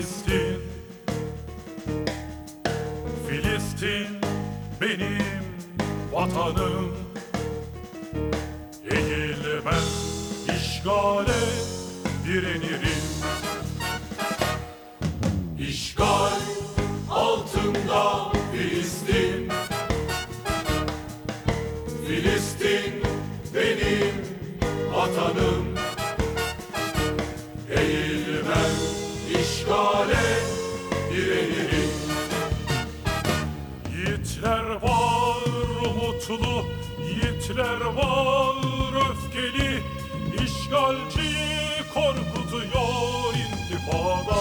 Filistin. Filistin benim vatanım. Eğilmem işgale direnirim. İşgal altında Filistin. Filistin benim vatanım. Umutlu, yiğitler var öfkeli İşgalciyi korkutuyor intifada.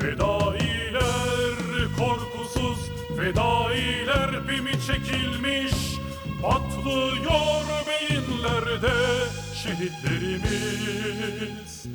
Fedailer korkusuz, fedailer pimi çekilmiş Patlıyor beyinlerde şehitlerimiz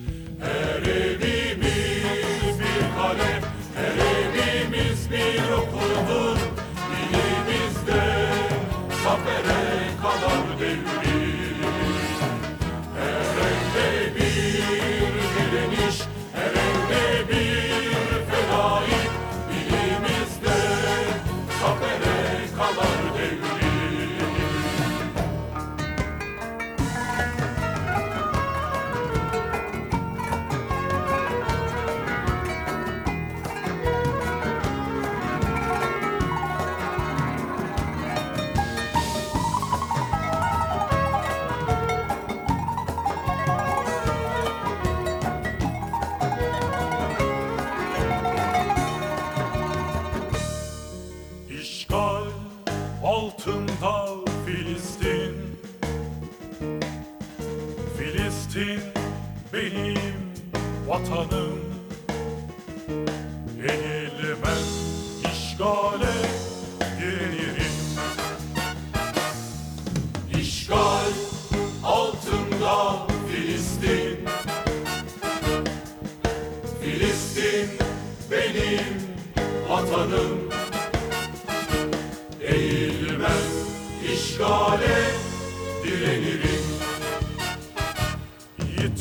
Filistin benim vatanım. Eğilmem işgale direnirim İşgal altında Filistin. Filistin benim vatanım. Eğilmem işgale direnirim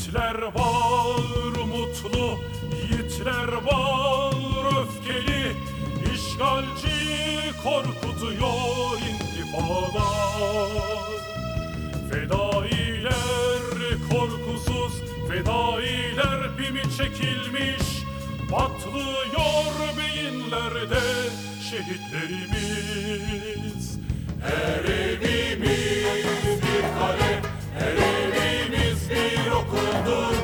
Yiğitler var umutlu, yiğitler var öfkeli İşgalci korkutuyor intifada Fedailer korkusuz, fedailer pimi çekilmiş Patlıyor beyinlerde şehitlerimiz. Her evimiz Oh.